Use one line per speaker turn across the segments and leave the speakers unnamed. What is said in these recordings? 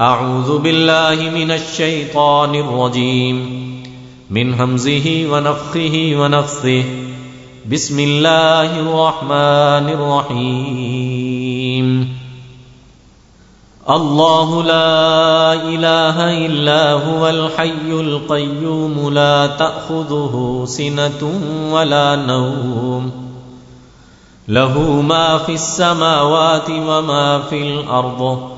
أعوذ بالله من الشيطان الرجيم. من همزه ونفخه ونفثه. بسم الله الرحمن الرحيم. الله لا إله إلا هو الحي القيوم. لا تأخذه سنة ولا نوم. له ما في السماوات وما في الأرض.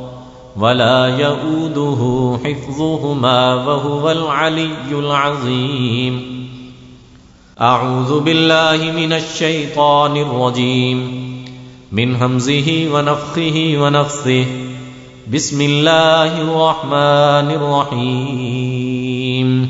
ولا يؤوده حفظهما وهو العلي العظيم. أعوذ بالله من الشيطان الرجيم. من همزه ونفخه ونفثه. بسم الله الرحمن الرحيم.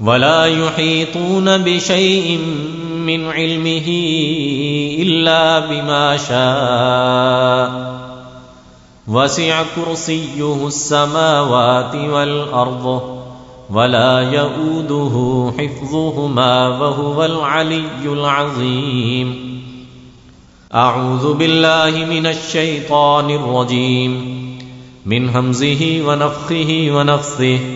ولا يحيطون بشيء من علمه إلا بما شاء وسع كرسيه السماوات والأرض ولا يؤوده حفظهما وهو العلي العظيم أعوذ بالله من الشيطان الرجيم من همزه ونفخه ونفثه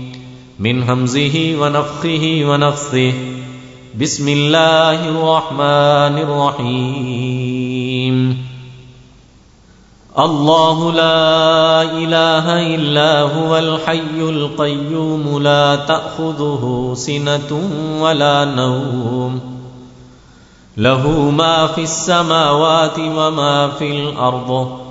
من همزه ونفخه ونفثه. بسم الله الرحمن الرحيم. الله لا إله إلا هو الحي القيوم. لا تأخذه سنة ولا نوم. له ما في السماوات وما في الأرض.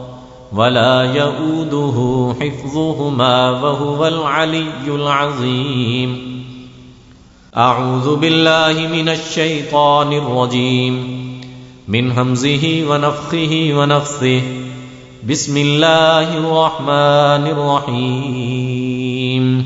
ولا يؤوده حفظهما وهو العلي العظيم. أعوذ بالله من الشيطان الرجيم. من همزه ونفخه ونفثه. بسم الله الرحمن الرحيم.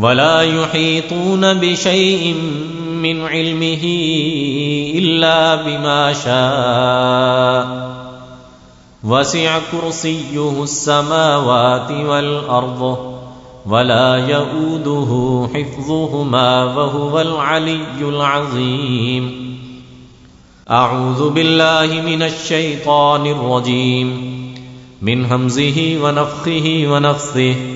ولا يحيطون بشيء من علمه إلا بما شاء وسع كرسيه السماوات والأرض ولا يؤوده حفظهما وهو العلي العظيم أعوذ بالله من الشيطان الرجيم من همزه ونفخه ونفثه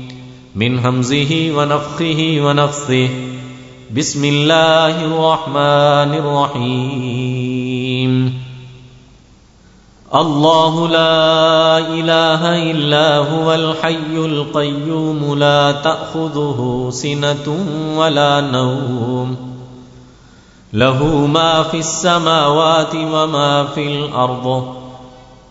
من همزه ونفخه ونفثه. بسم الله الرحمن الرحيم. الله لا إله إلا هو الحي القيوم. لا تأخذه سنة ولا نوم. له ما في السماوات وما في الأرض.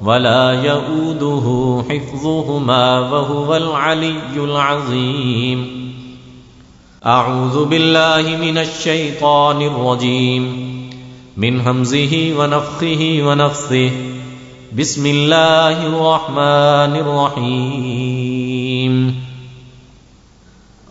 ولا يؤوده حفظهما وهو العلي العظيم. أعوذ بالله من الشيطان الرجيم. من همزه ونفخه ونفثه. بسم الله الرحمن الرحيم.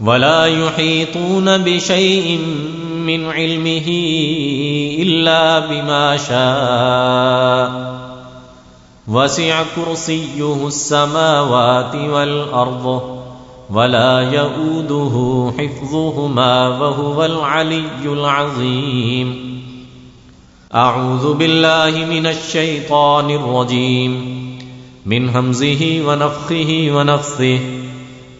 ولا يحيطون بشيء من علمه إلا بما شاء وسع كرسيه السماوات والأرض ولا يؤوده حفظهما وهو العلي العظيم أعوذ بالله من الشيطان الرجيم من همزه ونفخه ونفثه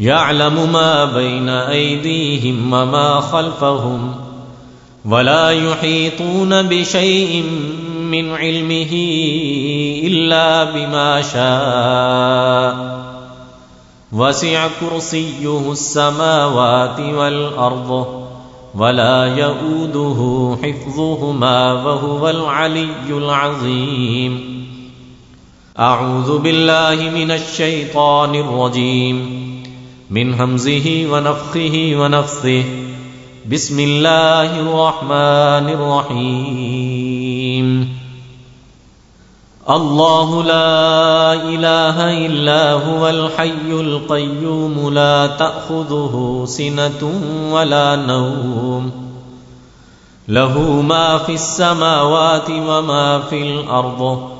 يعلم ما بين أيديهم وما خلفهم ولا يحيطون بشيء من علمه إلا بما شاء. وسع كرسيه السماوات والأرض ولا يؤوده حفظهما وهو العلي العظيم. أعوذ بالله من الشيطان الرجيم. من همزه ونفخه ونفثه. بسم الله الرحمن الرحيم. الله لا إله إلا هو الحي القيوم. لا تأخذه سنة ولا نوم. له ما في السماوات وما في الأرض.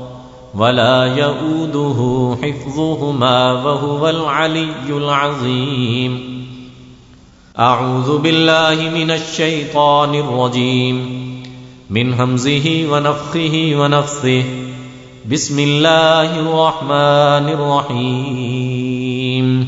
ولا يؤوده حفظهما وهو العلي العظيم. أعوذ بالله من الشيطان الرجيم. من همزه ونفخه ونفثه. بسم الله الرحمن الرحيم.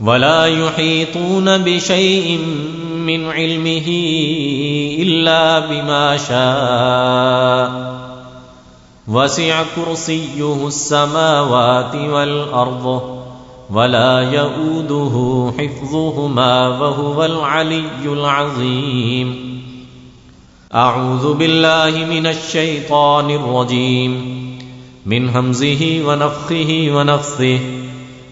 ولا يحيطون بشيء من علمه إلا بما شاء وسع كرسيه السماوات والأرض ولا يؤوده حفظهما وهو العلي العظيم أعوذ بالله من الشيطان الرجيم من همزه ونفخه ونفثه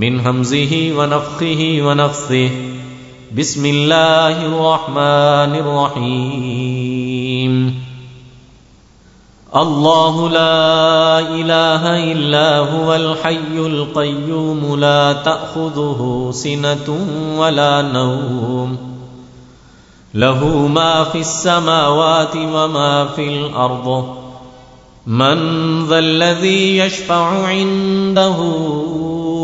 من همزه ونفخه ونفثه. بسم الله الرحمن الرحيم. الله لا إله إلا هو الحي القيوم. لا تأخذه سنة ولا نوم. له ما في السماوات وما في الأرض. من ذا الذي يشفع عنده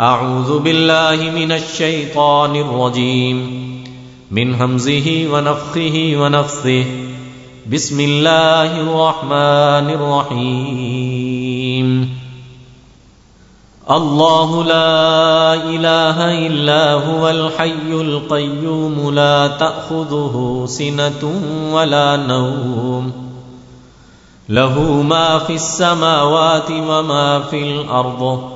أعوذ بالله من الشيطان الرجيم. من همزه ونفخه ونفثه. بسم الله الرحمن الرحيم. الله لا إله إلا هو الحي القيوم. لا تأخذه سنة ولا نوم. له ما في السماوات وما في الأرض.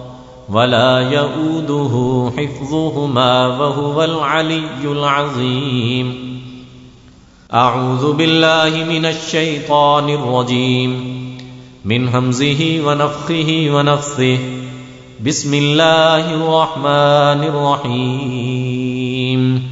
ولا يؤوده حفظهما وهو العلي العظيم. أعوذ بالله من الشيطان الرجيم. من همزه ونفخه ونفثه. بسم الله الرحمن الرحيم.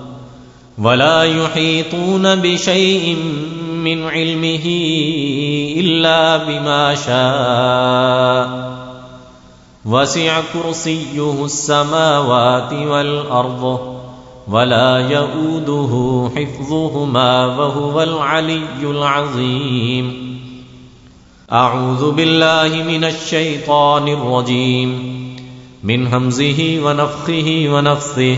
ولا يحيطون بشيء من علمه إلا بما شاء. وسع كرسيه السماوات والأرض ولا يؤوده حفظهما وهو العلي العظيم. أعوذ بالله من الشيطان الرجيم. من همزه ونفخه ونفثه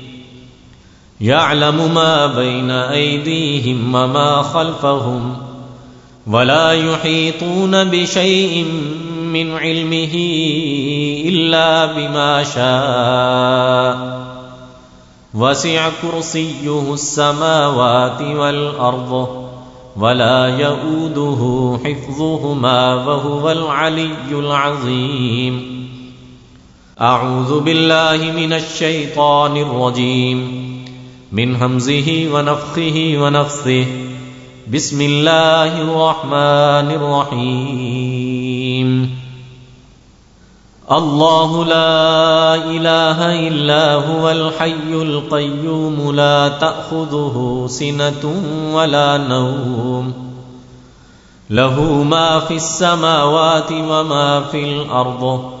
يعلم ما بين أيديهم وما خلفهم ولا يحيطون بشيء من علمه إلا بما شاء. وسع كرسيه السماوات والأرض ولا يؤوده حفظهما وهو العلي العظيم. أعوذ بالله من الشيطان الرجيم. من همزه ونفخه ونفثه. بسم الله الرحمن الرحيم. الله لا إله إلا هو الحي القيوم. لا تأخذه سنة ولا نوم. له ما في السماوات وما في الأرض.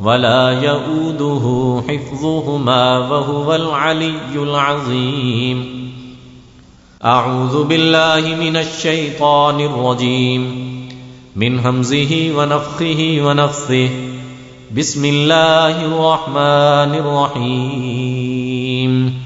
ولا يؤوده حفظهما وهو العلي العظيم. أعوذ بالله من الشيطان الرجيم. من همزه ونفخه ونفثه. بسم الله الرحمن الرحيم.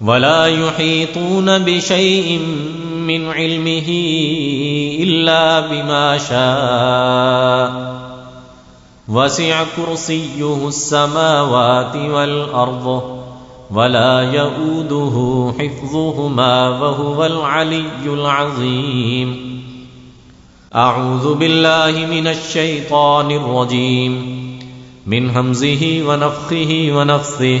ولا يحيطون بشيء من علمه إلا بما شاء وسع كرسيه السماوات والأرض ولا يؤوده حفظهما وهو العلي العظيم أعوذ بالله من الشيطان الرجيم من همزه ونفخه ونفثه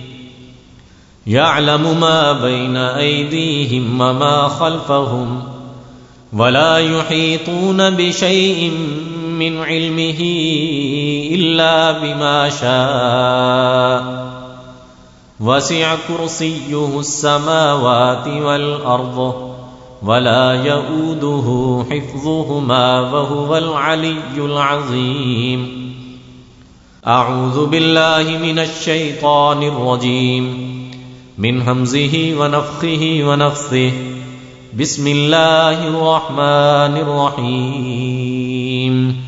يعلم ما بين أيديهم وما خلفهم ولا يحيطون بشيء من علمه إلا بما شاء. وسع كرسيه السماوات والأرض ولا يؤوده حفظهما وهو العلي العظيم. أعوذ بالله من الشيطان الرجيم. من همزه ونفخه ونفثه. بسم الله الرحمن الرحيم.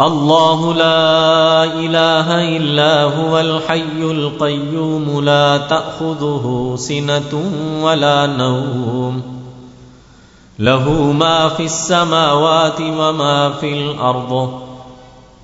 الله لا إله إلا هو الحي القيوم. لا تأخذه سنة ولا نوم. له ما في السماوات وما في الأرض.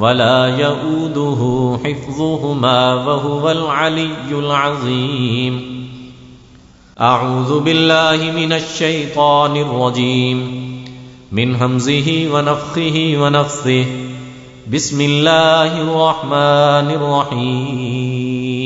ولا يؤوده حفظهما وهو العلي العظيم. أعوذ بالله من الشيطان الرجيم. من همزه ونفخه ونفثه. بسم الله الرحمن الرحيم.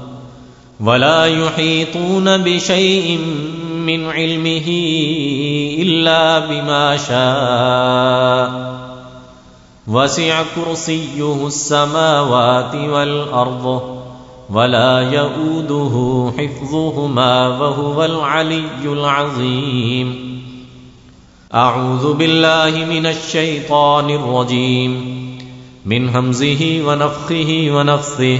ولا يحيطون بشيء من علمه إلا بما شاء. وسع كرسيه السماوات والأرض ولا يؤوده حفظهما وهو العلي العظيم. أعوذ بالله من الشيطان الرجيم. من همزه ونفخه ونفثه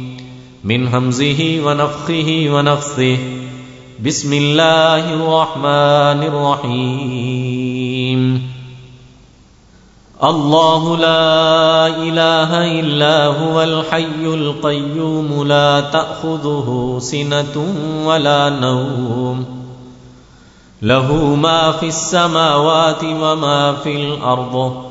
من همزه ونفخه ونفثه. بسم الله الرحمن الرحيم. الله لا إله إلا هو الحي القيوم. لا تأخذه سنة ولا نوم. له ما في السماوات وما في الأرض.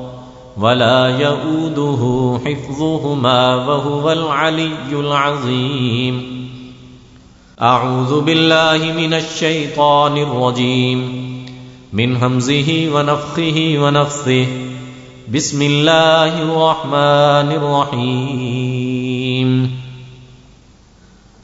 ولا يؤوده حفظهما وهو العلي العظيم. أعوذ بالله من الشيطان الرجيم. من همزه ونفخه ونفثه. بسم الله الرحمن الرحيم.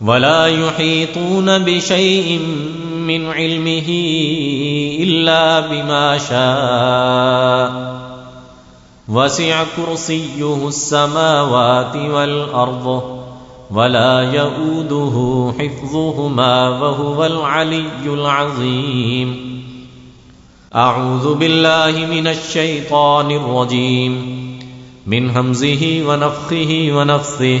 ولا يحيطون بشيء من علمه إلا بما شاء وسع كرسيه السماوات والأرض ولا يؤوده حفظهما وهو العلي العظيم أعوذ بالله من الشيطان الرجيم من همزه ونفخه ونفثه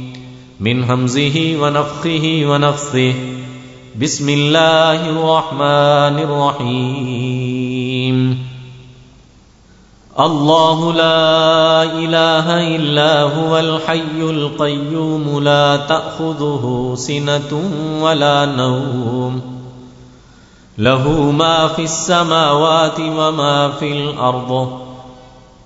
من همزه ونفخه ونفثه. بسم الله الرحمن الرحيم. الله لا إله إلا هو الحي القيوم. لا تأخذه سنة ولا نوم. له ما في السماوات وما في الأرض.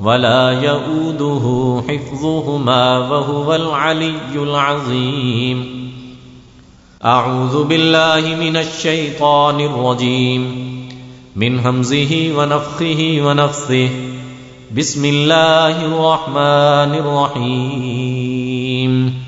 ولا يؤوده حفظهما وهو العلي العظيم. أعوذ بالله من الشيطان الرجيم. من همزه ونفخه ونفثه. بسم الله الرحمن الرحيم.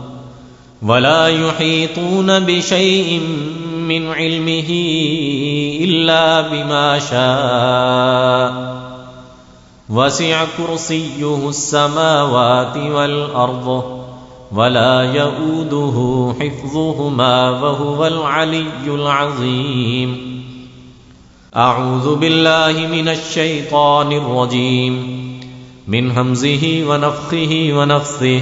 ولا يحيطون بشيء من علمه إلا بما شاء وسع كرسيه السماوات والأرض ولا يؤوده حفظهما وهو العلي العظيم أعوذ بالله من الشيطان الرجيم من همزه ونفخه ونفثه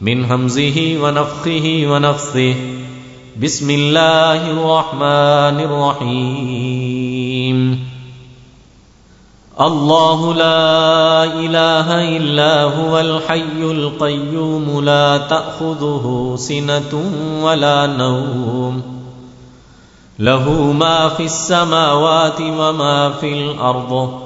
من همزه ونفخه ونفثه. بسم الله الرحمن الرحيم. الله لا إله إلا هو الحي القيوم. لا تأخذه سنة ولا نوم. له ما في السماوات وما في الأرض.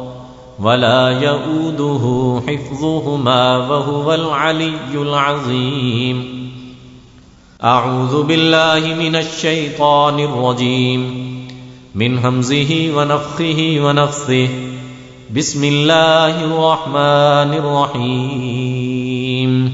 ولا يؤوده حفظهما وهو العلي العظيم. أعوذ بالله من الشيطان الرجيم. من همزه ونفخه ونفثه. بسم الله الرحمن الرحيم.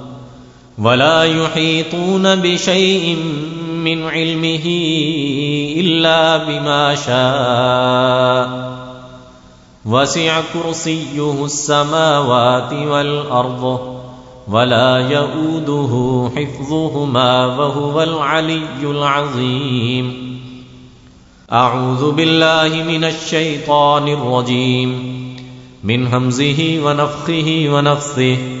ولا يحيطون بشيء من علمه إلا بما شاء وسع كرسيه السماوات والأرض ولا يؤوده حفظهما وهو العلي العظيم أعوذ بالله من الشيطان الرجيم من همزه ونفخه ونفثه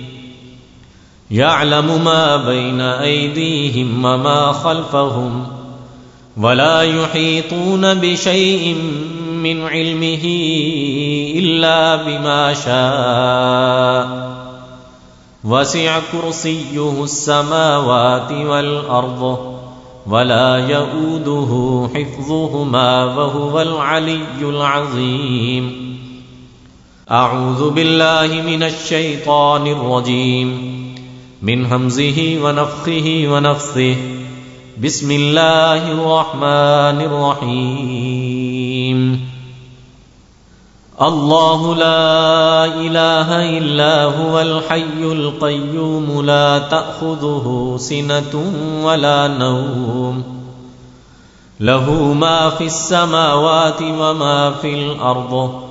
يعلم ما بين أيديهم وما خلفهم ولا يحيطون بشيء من علمه إلا بما شاء. وسع كرسيه السماوات والأرض ولا يؤوده حفظهما وهو العلي العظيم. أعوذ بالله من الشيطان الرجيم. من همزه ونفخه ونفثه. بسم الله الرحمن الرحيم. الله لا إله إلا هو الحي القيوم. لا تأخذه سنة ولا نوم. له ما في السماوات وما في الأرض.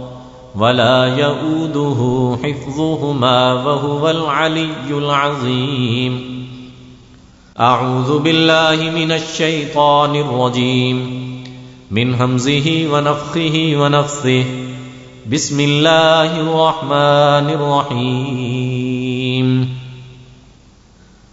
ولا يؤوده حفظهما وهو العلي العظيم. أعوذ بالله من الشيطان الرجيم. من همزه ونفخه ونفثه. بسم الله الرحمن الرحيم.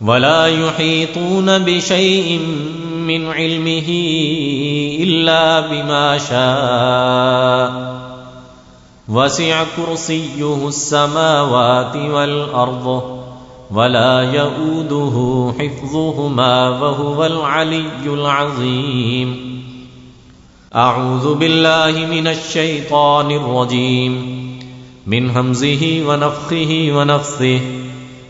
ولا يحيطون بشيء من علمه إلا بما شاء وسع كرسيه السماوات والأرض ولا يؤوده حفظهما وهو العلي العظيم أعوذ بالله من الشيطان الرجيم من همزه ونفخه ونفثه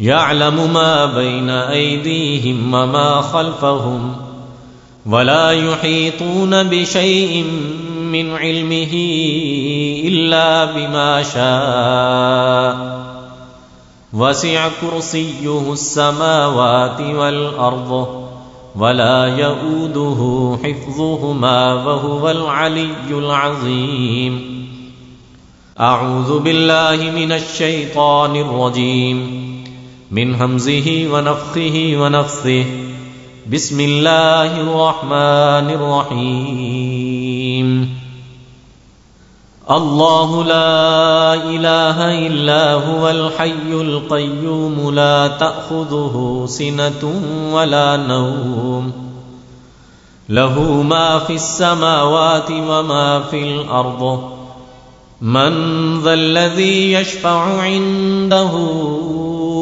يعلم ما بين أيديهم وما خلفهم ولا يحيطون بشيء من علمه إلا بما شاء. وسع كرسيه السماوات والأرض ولا يؤوده حفظهما وهو العلي العظيم. أعوذ بالله من الشيطان الرجيم. من همزه ونفخه ونفثه. بسم الله الرحمن الرحيم. الله لا إله إلا هو الحي القيوم. لا تأخذه سنة ولا نوم. له ما في السماوات وما في الأرض. من ذا الذي يشفع عنده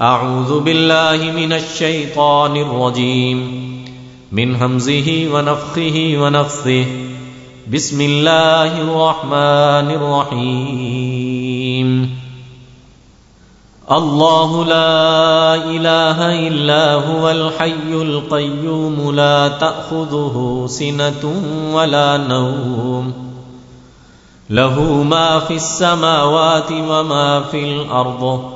أعوذ بالله من الشيطان الرجيم. من همزه ونفخه ونفثه. بسم الله الرحمن الرحيم. الله لا إله إلا هو الحي القيوم. لا تأخذه سنة ولا نوم. له ما في السماوات وما في الأرض.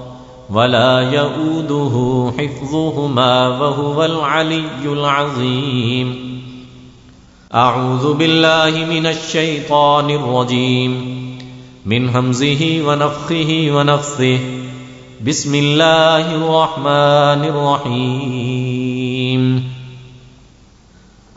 ولا يؤوده حفظهما وهو العلي العظيم. أعوذ بالله من الشيطان الرجيم. من همزه ونفخه ونفثه. بسم الله الرحمن الرحيم.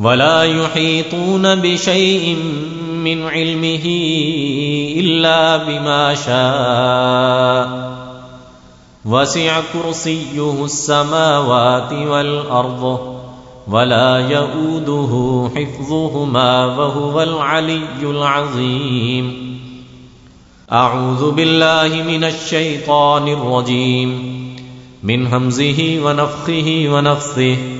ولا يحيطون بشيء من علمه إلا بما شاء وسع كرسيه السماوات والأرض ولا يؤوده حفظهما وهو العلي العظيم أعوذ بالله من الشيطان الرجيم من همزه ونفخه ونفثه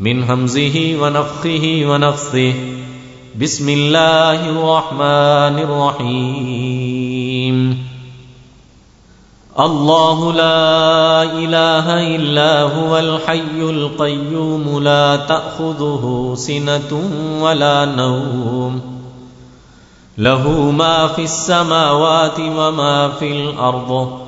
من همزه ونفخه ونفثه. بسم الله الرحمن الرحيم. الله لا إله إلا هو الحي القيوم. لا تأخذه سنة ولا نوم. له ما في السماوات وما في الأرض.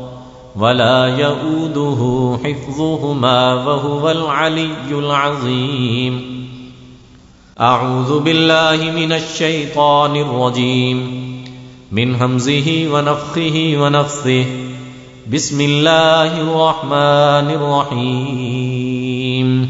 ولا يؤوده حفظهما وهو العلي العظيم. أعوذ بالله من الشيطان الرجيم. من همزه ونفخه ونفثه. بسم الله الرحمن الرحيم.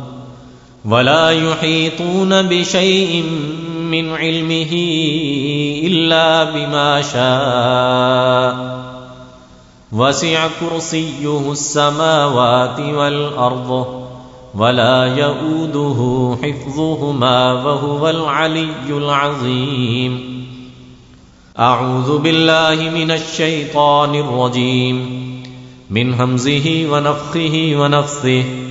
ولا يحيطون بشيء من علمه إلا بما شاء وسع كرسيه السماوات والأرض ولا يؤوده حفظهما وهو العلي العظيم أعوذ بالله من الشيطان الرجيم من همزه ونفخه ونفثه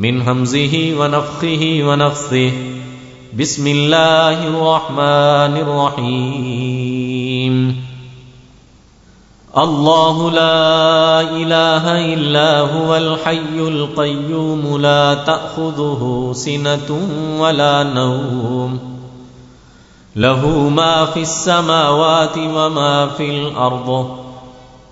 من همزه ونفخه ونفثه. بسم الله الرحمن الرحيم. الله لا إله إلا هو الحي القيوم. لا تأخذه سنة ولا نوم. له ما في السماوات وما في الأرض.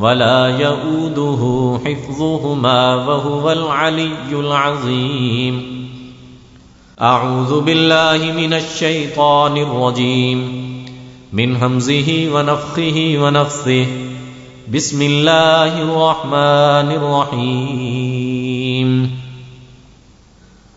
ولا يؤوده حفظهما وهو العلي العظيم. أعوذ بالله من الشيطان الرجيم. من همزه ونفخه ونفثه. بسم الله الرحمن الرحيم.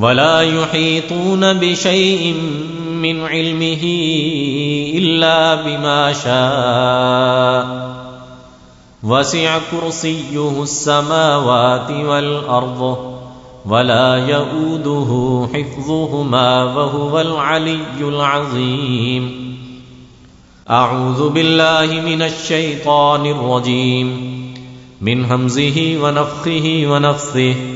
ولا يحيطون بشيء من علمه إلا بما شاء. وسع كرسيه السماوات والأرض ولا يؤوده حفظهما وهو العلي العظيم. أعوذ بالله من الشيطان الرجيم. من همزه ونفخه ونفثه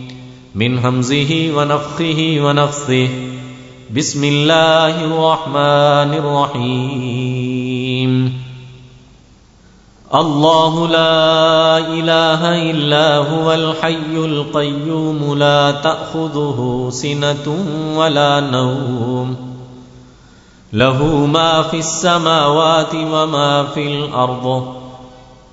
من همزه ونفخه ونفثه. بسم الله الرحمن الرحيم. الله لا إله إلا هو الحي القيوم. لا تأخذه سنة ولا نوم. له ما في السماوات وما في الأرض.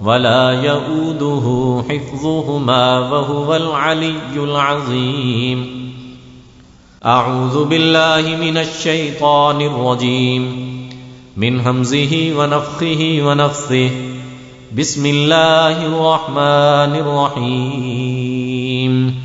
ولا يؤوده حفظهما وهو العلي العظيم. أعوذ بالله من الشيطان الرجيم. من همزه ونفخه ونفثه. بسم الله الرحمن الرحيم.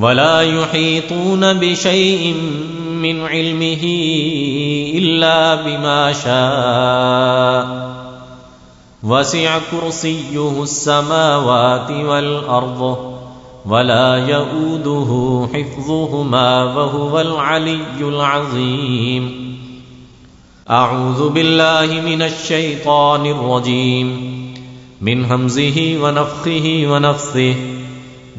ولا يحيطون بشيء من علمه إلا بما شاء. وسع كرسيه السماوات والأرض ولا يؤوده حفظهما وهو العلي العظيم. أعوذ بالله من الشيطان الرجيم. من همزه ونفخه ونفثه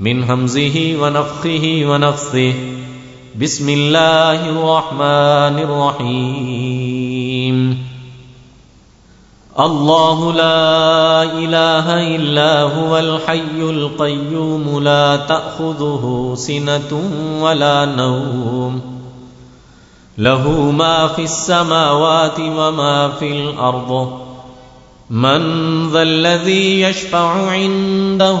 من همزه ونفخه ونفثه. بسم الله الرحمن الرحيم. الله لا إله إلا هو الحي القيوم. لا تأخذه سنة ولا نوم. له ما في السماوات وما في الأرض. من ذا الذي يشفع عنده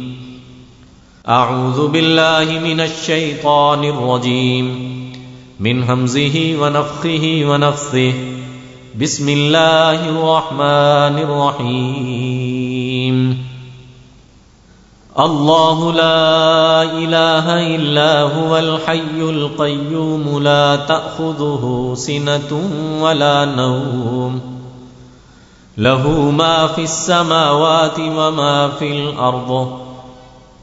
أعوذ بالله من الشيطان الرجيم. من همزه ونفخه ونفثه. بسم الله الرحمن الرحيم. الله لا إله إلا هو الحي القيوم. لا تأخذه سنة ولا نوم. له ما في السماوات وما في الأرض.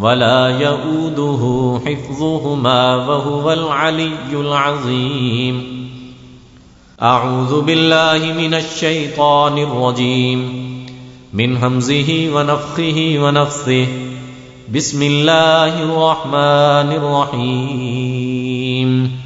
ولا يؤوده حفظهما وهو العلي العظيم. أعوذ بالله من الشيطان الرجيم. من همزه ونفخه ونفثه. بسم الله الرحمن الرحيم.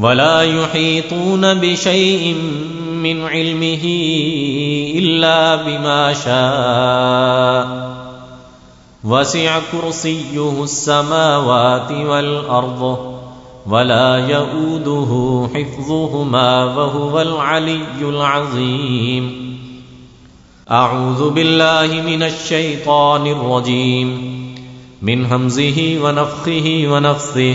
ولا يحيطون بشيء من علمه إلا بما شاء وسع كرسيه السماوات والأرض ولا يؤوده حفظهما وهو العلي العظيم أعوذ بالله من الشيطان الرجيم من همزه ونفخه ونفثه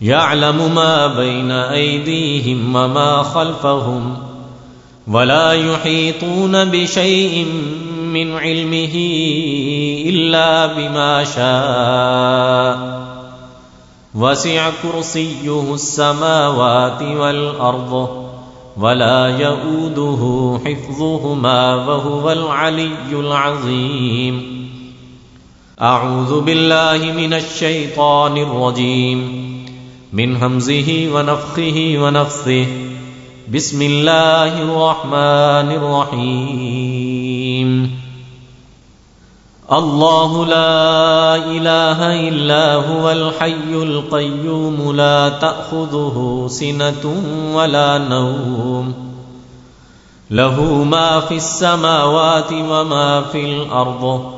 يعلم ما بين أيديهم وما خلفهم ولا يحيطون بشيء من علمه إلا بما شاء. وسع كرسيه السماوات والأرض ولا يؤوده حفظهما وهو العلي العظيم. أعوذ بالله من الشيطان الرجيم. من همزه ونفخه ونفثه. بسم الله الرحمن الرحيم. الله لا إله إلا هو الحي القيوم. لا تأخذه سنة ولا نوم. له ما في السماوات وما في الأرض.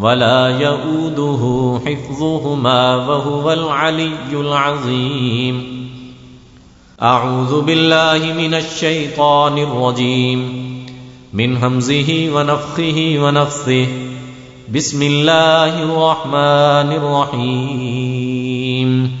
ولا يؤوده حفظهما وهو العلي العظيم. أعوذ بالله من الشيطان الرجيم. من همزه ونفخه ونفثه. بسم الله الرحمن الرحيم.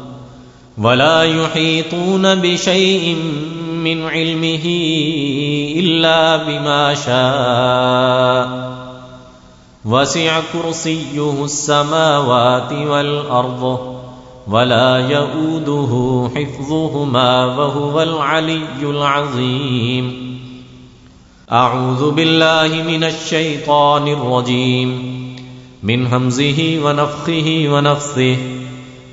ولا يحيطون بشيء من علمه إلا بما شاء وسع كرسيه السماوات والأرض ولا يؤوده حفظهما وهو العلي العظيم أعوذ بالله من الشيطان الرجيم من همزه ونفخه ونفثه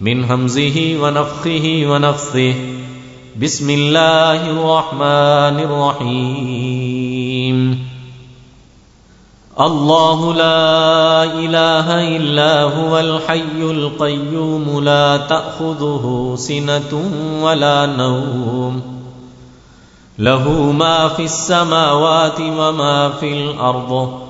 من همزه ونفخه ونفثه. بسم الله الرحمن الرحيم. الله لا إله إلا هو الحي القيوم. لا تأخذه سنة ولا نوم. له ما في السماوات وما في الأرض.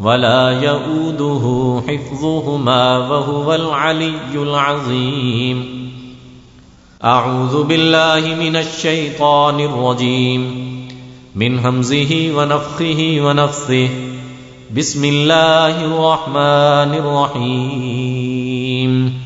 ولا يؤوده حفظهما وهو العلي العظيم. أعوذ بالله من الشيطان الرجيم. من همزه ونفخه ونفثه. بسم الله الرحمن الرحيم.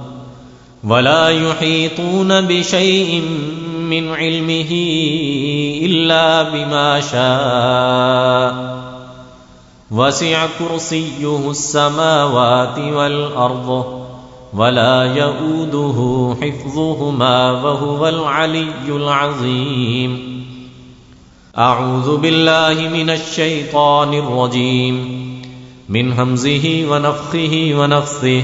ولا يحيطون بشيء من علمه إلا بما شاء وسع كرسيه السماوات والأرض ولا يؤوده حفظهما وهو العلي العظيم أعوذ بالله من الشيطان الرجيم من همزه ونفخه ونفثه